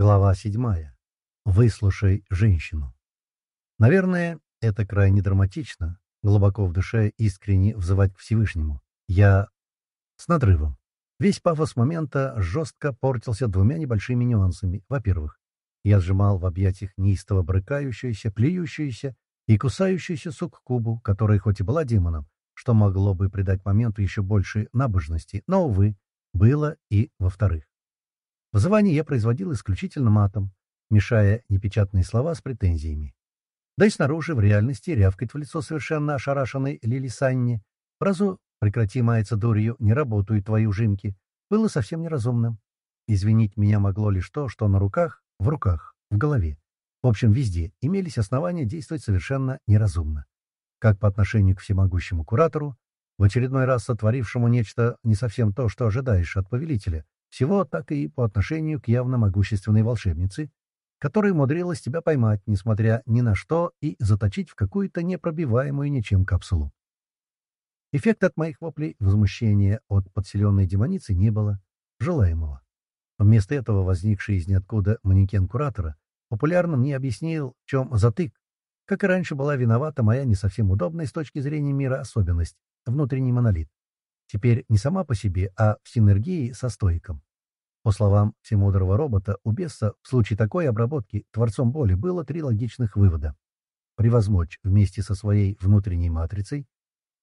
Глава седьмая. Выслушай женщину. Наверное, это крайне драматично, глубоко в душе искренне взывать к Всевышнему. Я с надрывом. Весь пафос момента жестко портился двумя небольшими нюансами. Во-первых, я сжимал в объятиях неистово брыкающуюся, плюющуюся и кусающуюся суккубу, которая хоть и была демоном, что могло бы придать моменту еще больше набожности, но, увы, было и во-вторых. Вызывание я производил исключительно матом, мешая непечатные слова с претензиями. Да и снаружи, в реальности, рявкать в лицо совершенно ошарашенной Лили Санне фразу «прекрати маяться дурью, не работают твои ужимки» было совсем неразумным. Извинить меня могло лишь то, что на руках, в руках, в голове, в общем, везде имелись основания действовать совершенно неразумно. Как по отношению к всемогущему куратору, в очередной раз сотворившему нечто не совсем то, что ожидаешь от повелителя, всего так и по отношению к явно могущественной волшебнице, которая умудрилась тебя поймать, несмотря ни на что, и заточить в какую-то непробиваемую ничем капсулу. Эффекта от моих воплей возмущения от подселенной демоницы не было, желаемого. Вместо этого возникший из ниоткуда манекен куратора популярно мне объяснил, в чем затык. Как и раньше была виновата моя не совсем удобная с точки зрения мира особенность — внутренний монолит. Теперь не сама по себе, а в синергии со стоиком. По словам всемудрого робота, у беса в случае такой обработки творцом боли было три логичных вывода. Превозмочь вместе со своей внутренней матрицей,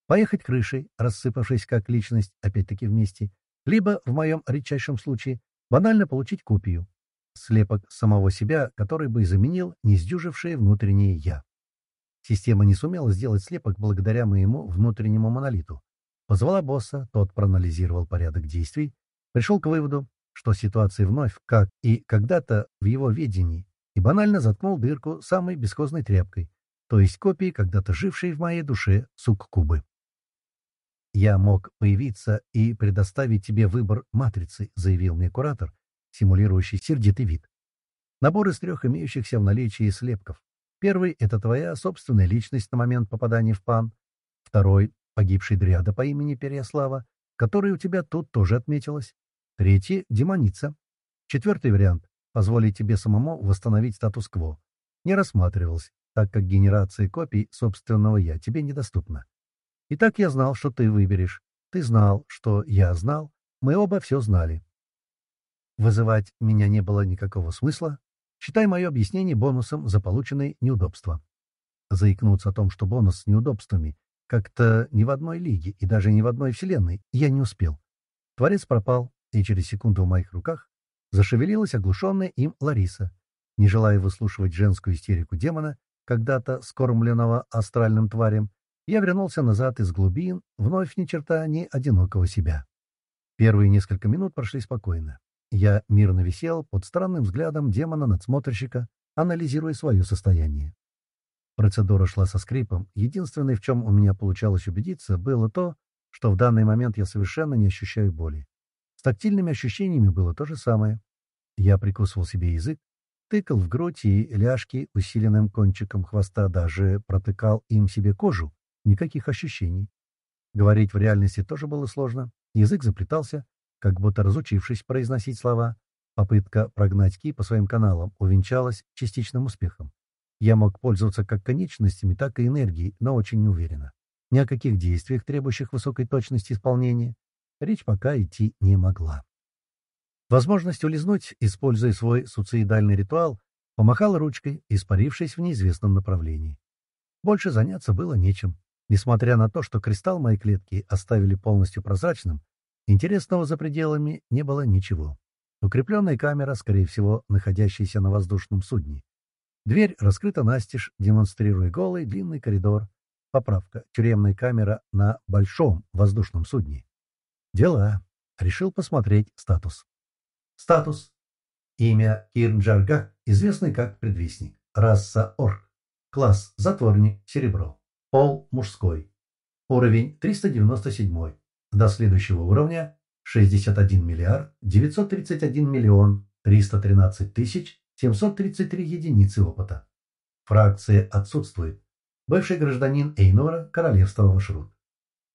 поехать крышей, рассыпавшись как личность, опять-таки вместе, либо, в моем редчайшем случае, банально получить копию, слепок самого себя, который бы заменил несдюжившее внутреннее «я». Система не сумела сделать слепок благодаря моему внутреннему монолиту, Позвала босса, тот проанализировал порядок действий, пришел к выводу, что ситуация вновь, как и когда-то в его ведении, и банально заткнул дырку самой бесхозной тряпкой, то есть копией когда-то жившей в моей душе суккубы. «Я мог появиться и предоставить тебе выбор матрицы», — заявил мне куратор, симулирующий сердитый вид. «Набор из трех имеющихся в наличии слепков. Первый — это твоя собственная личность на момент попадания в пан. Второй погибший дриада по имени Переяслава, которая у тебя тут тоже отметилась. Третий — демоница. Четвертый вариант — позволить тебе самому восстановить статус-кво. Не рассматривался, так как генерация копий собственного «я» тебе недоступна. Итак, я знал, что ты выберешь. Ты знал, что я знал. Мы оба все знали. Вызывать меня не было никакого смысла. Считай мое объяснение бонусом за полученные неудобства. Заикнуться о том, что бонус с неудобствами как-то ни в одной лиге и даже ни в одной вселенной я не успел. Творец пропал, и через секунду в моих руках зашевелилась оглушенная им Лариса. Не желая выслушивать женскую истерику демона, когда-то скормленного астральным тварем, я вернулся назад из глубин, вновь ни черта ни одинокого себя. Первые несколько минут прошли спокойно. Я мирно висел под странным взглядом демона-надсмотрщика, анализируя свое состояние. Процедура шла со скрипом. Единственное, в чем у меня получалось убедиться, было то, что в данный момент я совершенно не ощущаю боли. Тактильными ощущениями было то же самое. Я прикусывал себе язык, тыкал в грудь и ляжки усиленным кончиком хвоста, даже протыкал им себе кожу. Никаких ощущений. Говорить в реальности тоже было сложно. Язык заплетался, как будто разучившись произносить слова. Попытка прогнать Ки по своим каналам увенчалась частичным успехом. Я мог пользоваться как конечностями, так и энергией, но очень неуверенно. Ни о каких действиях, требующих высокой точности исполнения, речь пока идти не могла. Возможность улизнуть, используя свой суицидальный ритуал, помахала ручкой, испарившись в неизвестном направлении. Больше заняться было нечем. Несмотря на то, что кристалл моей клетки оставили полностью прозрачным, интересного за пределами не было ничего. Укрепленная камера, скорее всего, находящаяся на воздушном судне. Дверь раскрыта настежь, демонстрируя голый длинный коридор. Поправка. Тюремная камера на большом воздушном судне. Дела. Решил посмотреть статус. Статус. Имя Кирнджарга, известный как предвестник. Раса Орк. Класс Затворник. Серебро. Пол мужской. Уровень 397. До следующего уровня 61 миллиард 931 миллион 313 тысяч 733 единицы опыта. Фракция отсутствует. Бывший гражданин Эйнора, королевство Вашрут.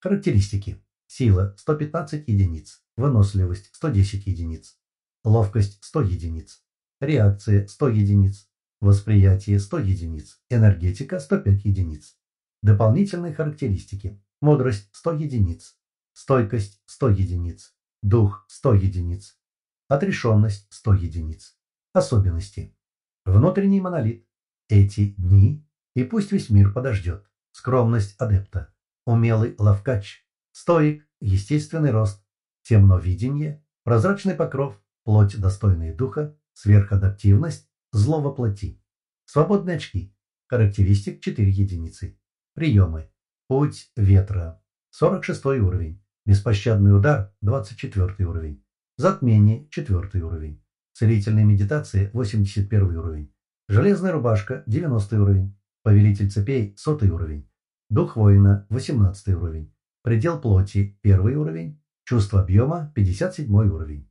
Характеристики. Сила 115 единиц. Выносливость 110 единиц. Ловкость 100 единиц. реакция 100 единиц, восприятие 100 единиц, энергетика 105 единиц. Дополнительные характеристики. Мудрость 100 единиц, стойкость 100 единиц, дух 100 единиц, отрешенность 100 единиц. Особенности. Внутренний монолит. Эти дни, и пусть весь мир подождет. Скромность адепта. Умелый ловкач. Стоик. Естественный рост. Темновидение. Прозрачный покров. Плоть достойная духа. Сверхадаптивность. Зло воплоти. Свободные очки. Характеристик 4 единицы. Приемы. Путь ветра. 46 уровень. Беспощадный удар. 24 уровень. Затмение. 4 уровень. Целительная медитация. 81 уровень. Железная рубашка. 90 уровень. Повелитель цепей. 100 уровень. Дух воина. 18 уровень. Предел плоти. 1 уровень. Чувство объема. 57 уровень.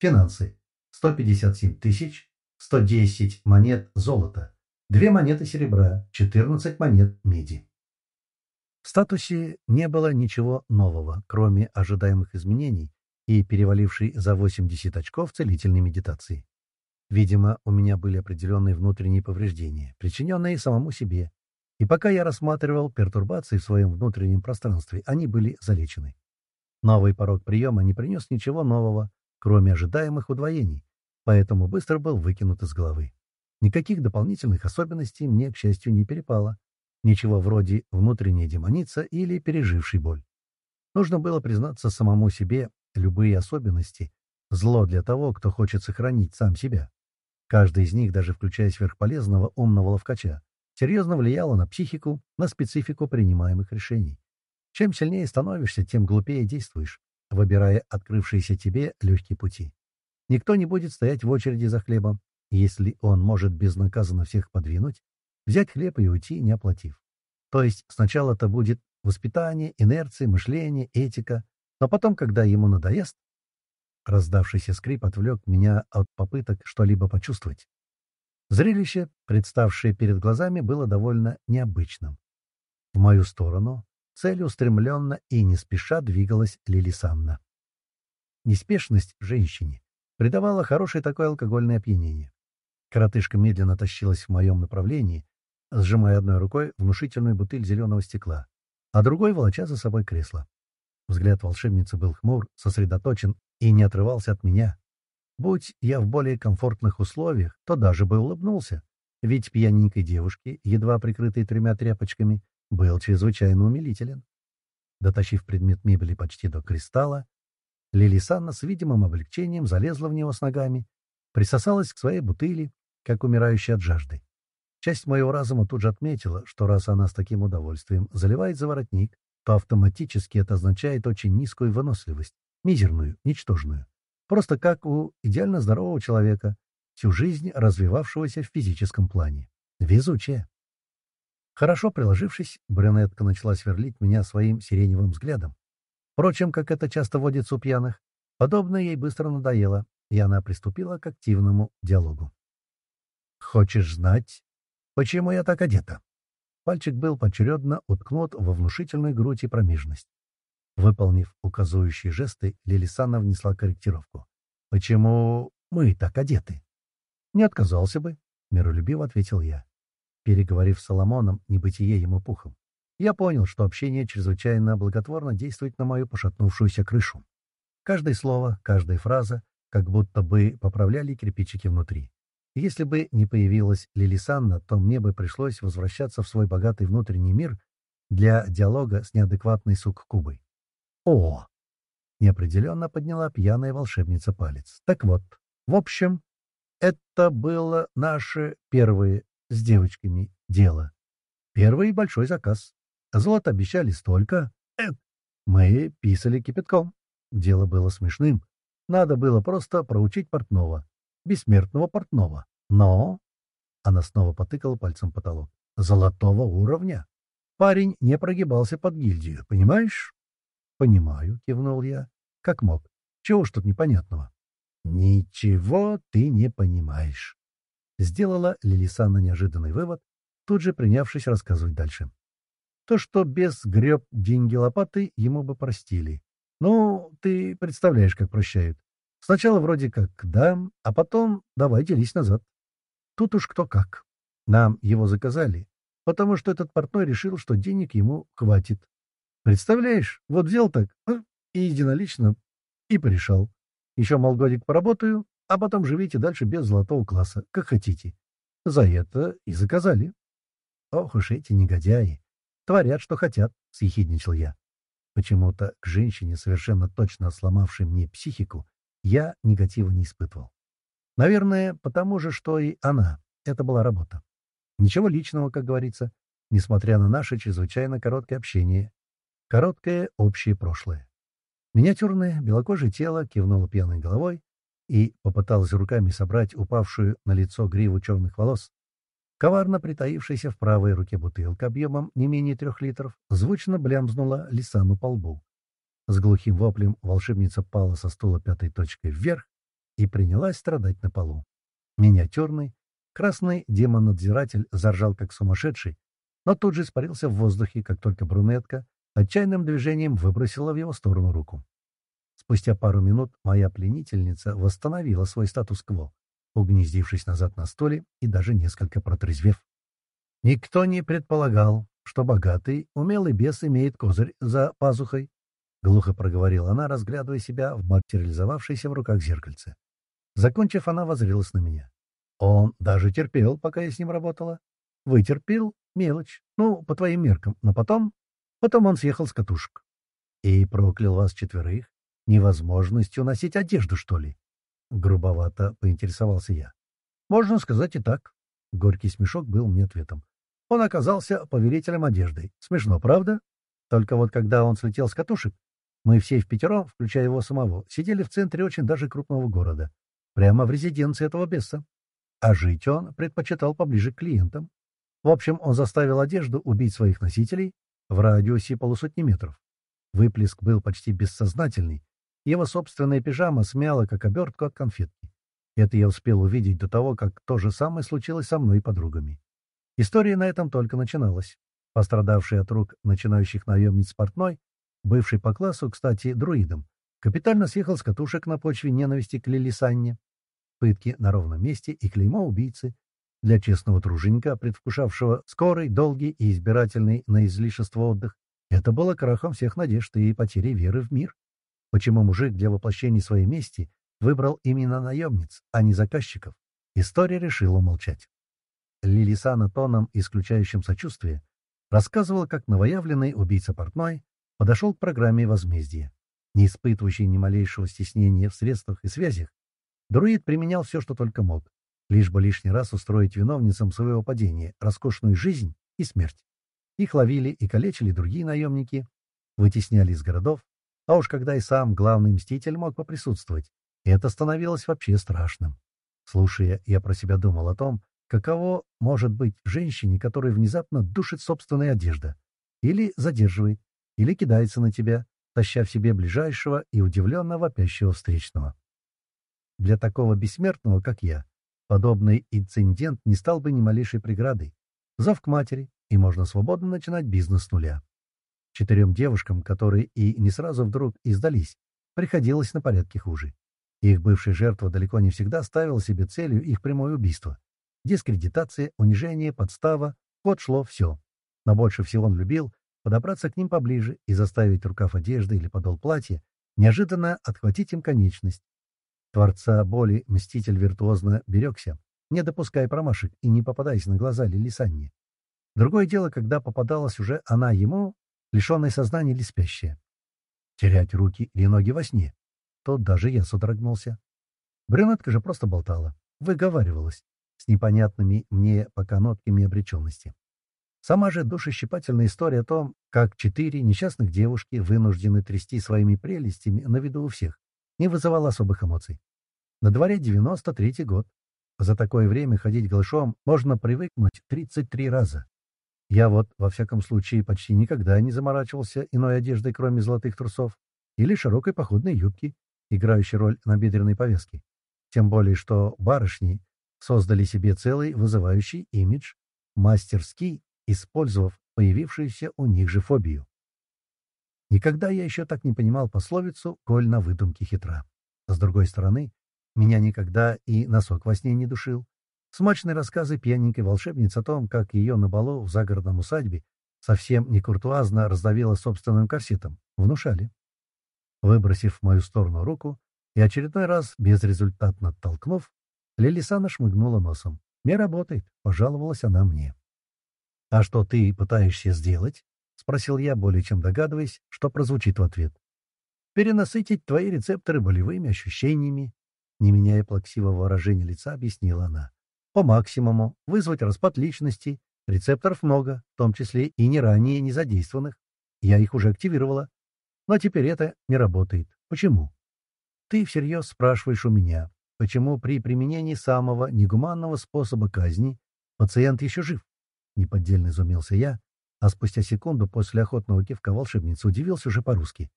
Финансы. 157 тысяч. 110 монет золота. 2 монеты серебра. 14 монет меди. В статусе не было ничего нового, кроме ожидаемых изменений и перевалившей за 80 очков целительной медитации. Видимо, у меня были определенные внутренние повреждения, причиненные самому себе, и пока я рассматривал пертурбации в своем внутреннем пространстве, они были залечены. Новый порог приема не принес ничего нового, кроме ожидаемых удвоений, поэтому быстро был выкинут из головы. Никаких дополнительных особенностей мне, к счастью, не перепало, Ничего вроде внутренняя демоница или переживший боль. Нужно было признаться самому себе любые особенности. Зло для того, кто хочет сохранить сам себя. Каждый из них, даже включая сверхполезного умного ловкача, серьезно влияло на психику, на специфику принимаемых решений. Чем сильнее становишься, тем глупее действуешь, выбирая открывшиеся тебе легкие пути. Никто не будет стоять в очереди за хлебом, если он может безнаказанно всех подвинуть, взять хлеб и уйти, не оплатив. То есть сначала это будет воспитание, инерция, мышление, этика, но потом, когда ему надоест, раздавшийся скрип отвлек меня от попыток что-либо почувствовать. Зрелище, представшее перед глазами, было довольно необычным. В мою сторону, целеустремленно и не спеша двигалась Лили Санна. Неспешность женщине придавала хорошее такое алкогольное опьянение. Коротышка медленно тащилась в моем направлении, сжимая одной рукой внушительную бутыль зеленого стекла, а другой волоча за собой кресло. Взгляд волшебницы был хмур, сосредоточен и не отрывался от меня. Будь я в более комфортных условиях, то даже бы улыбнулся, ведь пьяненькой девушке, едва прикрытой тремя тряпочками, был чрезвычайно умилителен. Дотащив предмет мебели почти до кристалла, Лили Санна с видимым облегчением залезла в него с ногами, присосалась к своей бутыли, как умирающая от жажды. Часть моего разума тут же отметила, что раз она с таким удовольствием заливает за воротник, то автоматически это означает очень низкую выносливость, мизерную, ничтожную. Просто как у идеально здорового человека, всю жизнь развивавшегося в физическом плане. Везучая. Хорошо приложившись, брюнетка начала сверлить меня своим сиреневым взглядом. Впрочем, как это часто водится у пьяных, подобное ей быстро надоело, и она приступила к активному диалогу. «Хочешь знать, Почему я так одета? Пальчик был поочередно уткнут во внушительную грудь и промежность. Выполнив указывающие жесты, Лилисана внесла корректировку. «Почему мы так одеты?» «Не отказался бы», — миролюбиво ответил я. Переговорив с Соломоном, небытие ему пухом, я понял, что общение чрезвычайно благотворно действует на мою пошатнувшуюся крышу. Каждое слово, каждая фраза как будто бы поправляли кирпичики внутри. Если бы не появилась Лилисанна, то мне бы пришлось возвращаться в свой богатый внутренний мир для диалога с неадекватной суккубой. О! Неопределенно подняла пьяная волшебница палец. Так вот, в общем, это было наше первое с девочками дело. Первый большой заказ. Золото обещали столько. Э, мы писали кипятком. Дело было смешным. Надо было просто проучить портного бессмертного портного. Но...» Она снова потыкала пальцем потолок. «Золотого уровня. Парень не прогибался под гильдию, понимаешь?» «Понимаю», — кивнул я. «Как мог. Чего ж тут непонятного?» «Ничего ты не понимаешь», — сделала Лилисана неожиданный вывод, тут же принявшись рассказывать дальше. То, что без греб деньги лопаты, ему бы простили. Ну, ты представляешь, как прощают. Сначала вроде как «да», а потом «давай делись назад». Тут уж кто как. Нам его заказали, потому что этот портной решил, что денег ему хватит. Представляешь, вот взял так а, и единолично и порешал. Еще, мол, годик поработаю, а потом живите дальше без золотого класса, как хотите. За это и заказали. Ох уж эти негодяи. Творят, что хотят, — съехидничал я. Почему-то к женщине, совершенно точно сломавшей мне психику, я негатива не испытывал. Наверное, потому же, что и она. Это была работа. Ничего личного, как говорится, несмотря на наше чрезвычайно короткое общение. Короткое общее прошлое. Миниатюрное белокожее тело кивнуло пьяной головой и попыталось руками собрать упавшую на лицо гриву черных волос. Коварно притаившаяся в правой руке бутылка объемом не менее трех литров звучно блямзнула Лисану по лбу. С глухим воплем волшебница пала со стула пятой точкой вверх и принялась страдать на полу. Миниатюрный, красный демон-надзиратель заржал как сумасшедший, но тут же испарился в воздухе, как только брюнетка отчаянным движением выбросила в его сторону руку. Спустя пару минут моя пленительница восстановила свой статус-кво, угнездившись назад на столе и даже несколько протрезвев. Никто не предполагал, что богатый, умелый бес имеет козырь за пазухой, — глухо проговорила она, разглядывая себя в материализовавшейся в руках зеркальце. Закончив, она возрилась на меня. Он даже терпел, пока я с ним работала. Вытерпел — мелочь, ну, по твоим меркам, но потом... Потом он съехал с катушек. И проклял вас четверых невозможностью носить одежду, что ли? Грубовато поинтересовался я. Можно сказать и так. Горький смешок был мне ответом. Он оказался повелителем одежды. Смешно, правда? Только вот когда он слетел с катушек, мы все в пятером, включая его самого, сидели в центре очень даже крупного города, прямо в резиденции этого беса. А жить он предпочитал поближе к клиентам. В общем, он заставил одежду убить своих носителей в радиусе полусотни метров. Выплеск был почти бессознательный. Его собственная пижама смяла, как обертку от конфетки. Это я успел увидеть до того, как то же самое случилось со мной и подругами. История на этом только начиналась. Пострадавший от рук начинающих наемниц портной бывший по классу, кстати, друидом, капитально съехал с катушек на почве ненависти к Лилисанне. Пытки на ровном месте и клеймо убийцы. Для честного труженика, предвкушавшего скорый, долгий и избирательный на излишество отдых, это было крахом всех надежд и потерей веры в мир. Почему мужик для воплощения своей мести выбрал именно наемниц, а не заказчиков? История решила молчать. Лилисана тоном, исключающим сочувствие, рассказывала, как новоявленный убийца портной подошел к программе возмездия. Не испытывающий ни малейшего стеснения в средствах и связях, друид применял все, что только мог, лишь бы лишний раз устроить виновницам своего падения роскошную жизнь и смерть. Их ловили и калечили другие наемники, вытесняли из городов, а уж когда и сам главный мститель мог поприсутствовать, это становилось вообще страшным. Слушая, я про себя думал о том, каково может быть женщине, которая внезапно душит собственная одежда или задерживает, или кидается на тебя, таща в себе ближайшего и удивленно вопящего встречного. Для такого бессмертного, как я, подобный инцидент не стал бы ни малейшей преградой. Зов к матери, и можно свободно начинать бизнес с нуля. Четырем девушкам, которые и не сразу вдруг издались, приходилось на порядке хуже. Их бывшая жертва далеко не всегда ставила себе целью их прямое убийство. Дискредитация, унижение, подстава — вот шло все. Но больше всего он любил подобраться к ним поближе и заставить рукав одежды или подол платья неожиданно отхватить им конечность. Творца боли мститель виртуозно берегся, не допуская промашек и не попадаясь на глаза Лилисанне. Другое дело, когда попадалась уже она ему, лишенная сознания или спящая. Терять руки или ноги во сне. Тут даже я содрогнулся. Брюнетка же просто болтала, выговаривалась, с непонятными мне пока нотками обреченности. Сама же душещипательная история о том, как четыре несчастных девушки вынуждены трясти своими прелестями на виду у всех, не вызывала особых эмоций. На дворе 93-й год. За такое время ходить голышом можно привыкнуть 33 раза. Я вот, во всяком случае, почти никогда не заморачивался иной одеждой, кроме золотых трусов, или широкой походной юбки, играющей роль на бедренной повязке. Тем более, что барышни создали себе целый вызывающий имидж, мастерский использовав появившуюся у них же фобию. Никогда я еще так не понимал пословицу «коль на выдумке хитра». С другой стороны, меня никогда и носок во сне не душил. Смачные рассказы пьяненькой волшебницы о том, как ее на балу в загородном усадьбе совсем не куртуазно раздавила собственным корсетом, внушали. Выбросив в мою сторону руку и очередной раз безрезультатно толкнув, Лилисана шмыгнула носом. «Не работает», — пожаловалась она мне. «А что ты пытаешься сделать?» — спросил я, более чем догадываясь, что прозвучит в ответ. «Перенасытить твои рецепторы болевыми ощущениями», — не меняя плаксивого выражения лица, объяснила она. «По максимуму, вызвать распад личности. Рецепторов много, в том числе и не ранее не задействованных. Я их уже активировала. Но теперь это не работает. Почему? Ты всерьез спрашиваешь у меня, почему при применении самого негуманного способа казни пациент еще жив? Неподдельно изумился я, а спустя секунду после охотного кивка волшебницы удивился уже по-русски.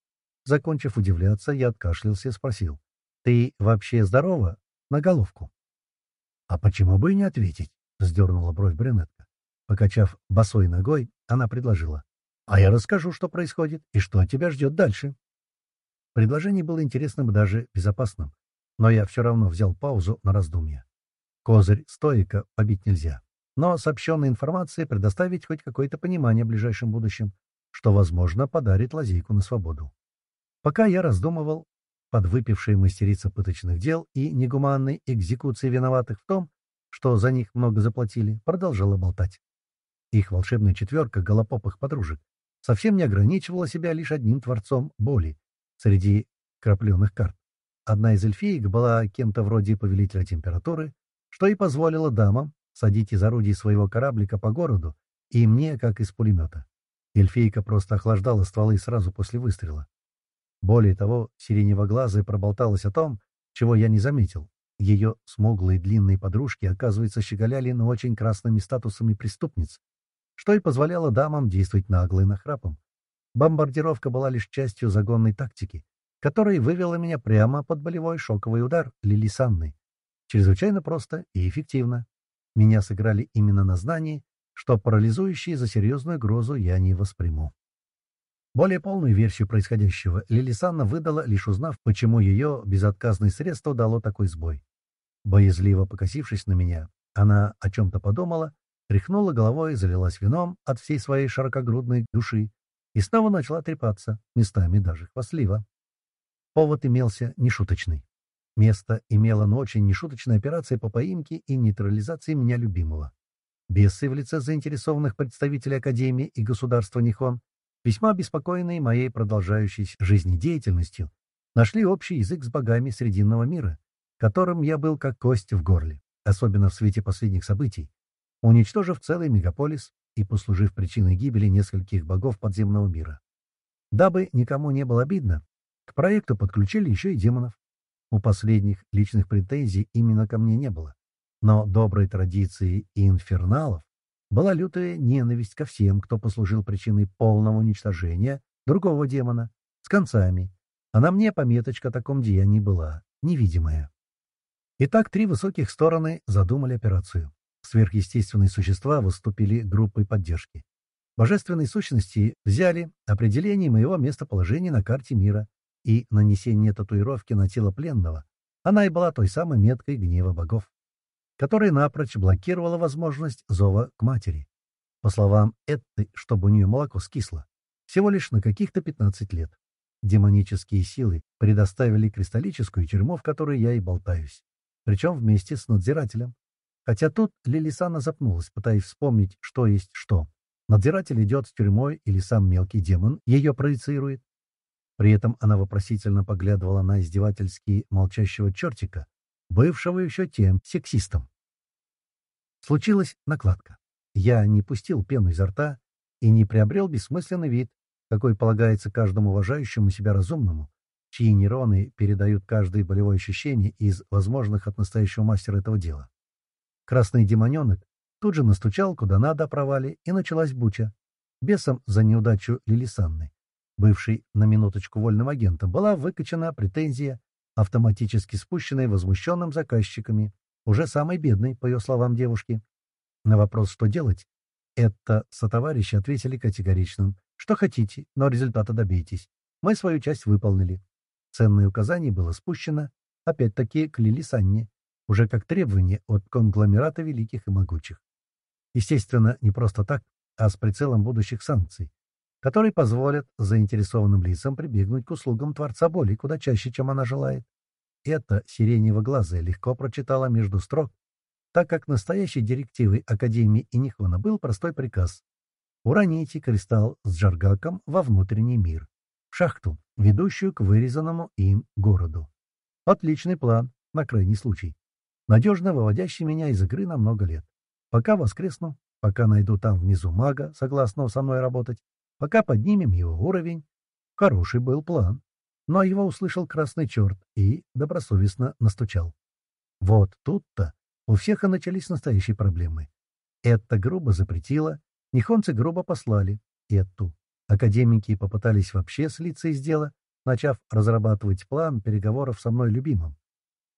Закончив удивляться, я откашлялся и спросил. «Ты вообще здорова? На головку?» «А почему бы и не ответить?» — сдернула бровь брюнетка. Покачав босой ногой, она предложила. «А я расскажу, что происходит и что тебя ждет дальше». Предложение было интересным и даже безопасным, но я все равно взял паузу на раздумье. Козырь стоика побить нельзя, но сообщенной информацией предоставить хоть какое-то понимание в ближайшем будущем, что, возможно, подарит лазейку на свободу. Пока я раздумывал, подвыпившая мастерица пыточных дел и негуманной экзекуции виноватых в том, что за них много заплатили, продолжала болтать. Их волшебная четверка голопопых подружек совсем не ограничивала себя лишь одним творцом боли, среди крапленых карт. Одна из эльфиек была кем-то вроде повелителя температуры, что и позволило дамам садить из орудий своего кораблика по городу, и мне, как из пулемета. Эльфийка просто охлаждала стволы сразу после выстрела. Более того, сиренево-глазая проболталась о том, чего я не заметил. Ее смуглые длинные подружки, оказывается, щеголяли на очень красными статусами преступниц, что и позволяло дамам действовать нагло и нахрапом. Бомбардировка была лишь частью загонной тактики, которая вывела меня прямо под болевой шоковый удар Лили Санны. Чрезвычайно просто и эффективно. Меня сыграли именно на знании, что парализующие за серьезную угрозу я не восприму. Более полную версию происходящего Лили Санна выдала, лишь узнав, почему ее безотказное средство дало такой сбой. Боязливо покосившись на меня, она о чем-то подумала, тряхнула головой, залилась вином от всей своей широкогрудной души и снова начала трепаться, местами даже хвастливо. Повод имелся нешуточный. Место имела но очень нешуточная операция по поимке и нейтрализации меня любимого. Бесы в лице заинтересованных представителей Академии и государства Нихон, весьма обеспокоенные моей продолжающейся жизнедеятельностью, нашли общий язык с богами Срединного мира, которым я был как кость в горле, особенно в свете последних событий, уничтожив целый мегаполис и послужив причиной гибели нескольких богов подземного мира. Дабы никому не было обидно, к проекту подключили еще и демонов. У последних личных претензий именно ко мне не было. Но доброй традиции инферналов была лютая ненависть ко всем, кто послужил причиной полного уничтожения другого демона, с концами. А на мне пометочка о таком деянии была, невидимая. Итак, три высоких стороны задумали операцию. Сверхъестественные существа выступили группой поддержки. Божественные сущности взяли определение моего местоположения на карте мира и нанесение татуировки на тело пленного. Она и была той самой меткой гнева богов, которая напрочь блокировала возможность зова к матери. По словам Этты, чтобы у нее молоко скисло. Всего лишь на каких-то 15 лет. Демонические силы предоставили кристаллическую тюрьму, в которой я и болтаюсь. Причем вместе с надзирателем. Хотя тут Лилисана запнулась, пытаясь вспомнить, что есть что. Надзиратель идет с тюрьмой или сам мелкий демон ее проецирует. При этом она вопросительно поглядывала на издевательски молчащего чертика, бывшего еще тем сексистом. Случилась накладка. Я не пустил пену изо рта и не приобрел бессмысленный вид, какой полагается каждому уважающему себя разумному, чьи нейроны передают каждое болевое ощущение из возможных от настоящего мастера этого дела. Красный демоненок тут же настучал куда надо о провале, и началась буча. Бесом за неудачу Лилисанны, бывшей на минуточку вольным агентом, была выкачана претензия, автоматически спущенная возмущенным заказчиками, уже самой бедной, по ее словам, девушки. На вопрос, что делать, это сотоварищи ответили категоричным. Что хотите, но результата добейтесь. Мы свою часть выполнили. Ценное указание было спущено, опять-таки к Лилисанне, уже как требование от конгломерата великих и могучих. Естественно, не просто так, а с прицелом будущих санкций, которые позволят заинтересованным лицам прибегнуть к услугам Творца Боли куда чаще, чем она желает. Это сиренево-глазая легко прочитала между строк, так как настоящей директивой Академии Инихона был простой приказ уроните кристалл с Джаргаком во внутренний мир, в шахту, ведущую к вырезанному им городу. Отличный план, на крайний случай, надежно выводящий меня из игры на много лет. Пока воскресну, пока найду там внизу мага, согласного со мной работать, пока поднимем его уровень. Хороший был план. Но его услышал красный черт и добросовестно настучал. Вот тут-то у всех и начались настоящие проблемы. Это грубо запретило, Нихонцы грубо послали Эту. Академики попытались вообще слиться из дела, начав разрабатывать план переговоров со мной любимым.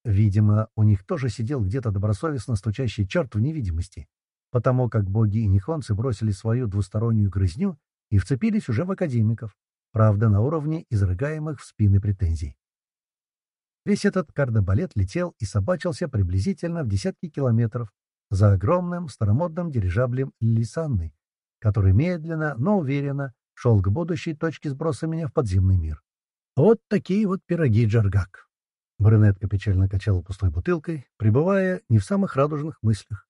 Видимо, у них тоже сидел где-то добросовестно стучащий черт в невидимости, потому как боги и нихонцы бросили свою двустороннюю грызню и вцепились уже в академиков, правда, на уровне изрыгаемых в спины претензий. Весь этот кардебалет летел и собачился приблизительно в десятки километров за огромным старомодным дирижаблем Лисанны, который медленно, но уверенно шел к будущей точке сброса меня в подземный мир. Вот такие вот пироги, Джаргак. Брюнетка печально качала пустой бутылкой, пребывая не в самых радужных мыслях.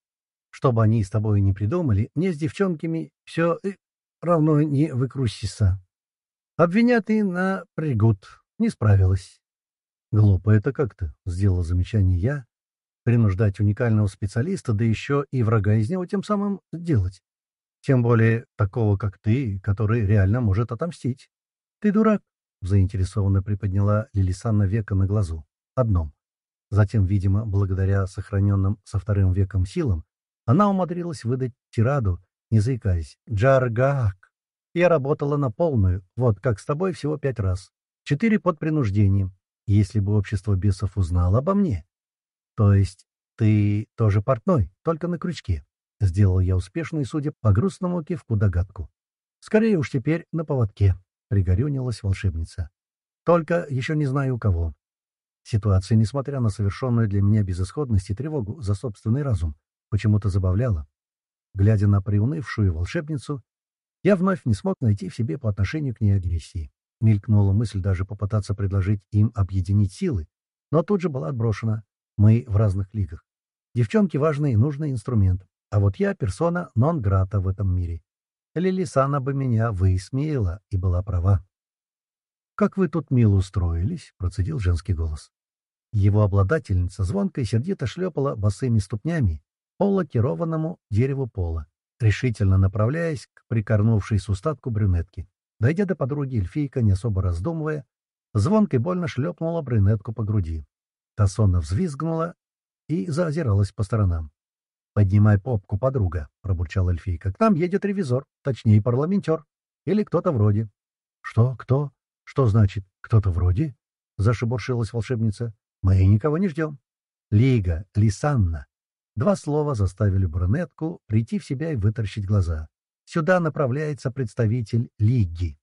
Что бы они с тобой не придумали, мне с девчонками все э, равно не выкрутится. Обвинят и на пригуд. Не справилась. Глупо это как-то, — сделал замечание я. Принуждать уникального специалиста, да еще и врага из него тем самым сделать. Тем более такого, как ты, который реально может отомстить. Ты дурак, — заинтересованно приподняла Лилисанна века на глазу. Одном. Затем, видимо, благодаря сохраненным со вторым веком силам, она умудрилась выдать тираду, не заикаясь. «Джаргак! Я работала на полную, вот как с тобой всего пять раз. Четыре под принуждением. Если бы общество бесов узнало обо мне. То есть ты тоже портной, только на крючке. Сделал я успешную, судя по грустному кивку, догадку. «Скорее уж теперь на поводке», — пригорюнилась волшебница. «Только еще не знаю у кого». Ситуация, несмотря на совершенную для меня безысходность и тревогу за собственный разум, почему-то забавляла. Глядя на приунывшую волшебницу, я вновь не смог найти в себе по отношению к ней агрессии. Мелькнула мысль даже попытаться предложить им объединить силы, но тут же была отброшена. Мы в разных лигах. Девчонки — важный и нужный инструмент, а вот я персона нон-грата в этом мире. Лилисана бы меня высмеяла и была права. «Как вы тут мило устроились?» — процедил женский голос. Его обладательница звонко и сердито шлепала босыми ступнями по лакированному дереву пола, решительно направляясь к прикорнувшей с устатку брюнетке. Дойдя до подруги, эльфийка, не особо раздумывая, звонко и больно шлепнула брюнетку по груди. Та взвизгнула и заозиралась по сторонам. «Поднимай попку, подруга», — пробурчал эльфийка. «К нам едет ревизор, точнее, парламентер. Или кто-то вроде». «Что? Кто? Что значит «кто-то вроде»?» — зашебуршилась волшебница. «Мы никого не ждем». «Лига, Лисанна». Два слова заставили брюнетку прийти в себя и вытаращить глаза. «Сюда направляется представитель Лиги».